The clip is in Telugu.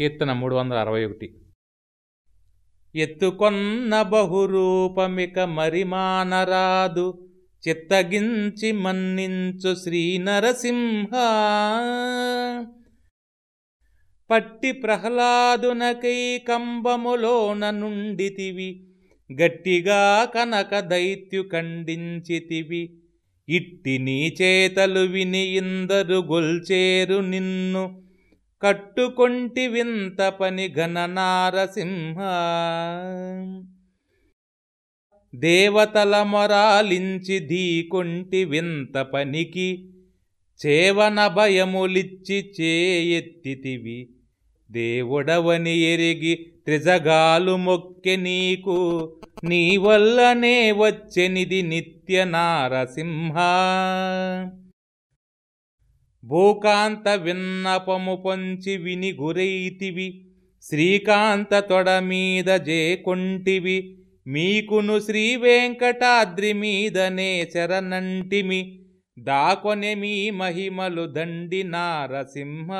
కీర్తన మూడు వందల అరవై ఒకటి. ఎత్తుకొన్న బహురూపమిక మరిమానరాదు చిత్తగించి మన్నించు శ్రీ నరసింహ పట్టి ప్రహ్లాదునకై కంబములోన నుండితివి గట్టిగా కనక దైత్యు ఖండించితివి. ఇట్టి నీ చేతలు విని ఇందరు గొల్చేరు నిన్ను కట్టుకొంటి వింత పని ఘననారసింహ దేవతల మొరాలించి ధీకొంటి వింత పనికి చేవన భయములిచ్చి చేయెత్తితివి. దేవుడవని ఎరిగి త్రిజగాలు మొక్కె నీకు నీ వల్లనే వచ్చెనిది నిత్య నారసింహ. భూకాంత విన్నపము పొంచి విని గురైతివి శ్రీకాంత తొడమీద జేకొంటివి మీకును శ్రీ వెంకటాద్రి మీదనే శరణంటిమి దాకొనె మీ మహిమలు దండి నారసింహ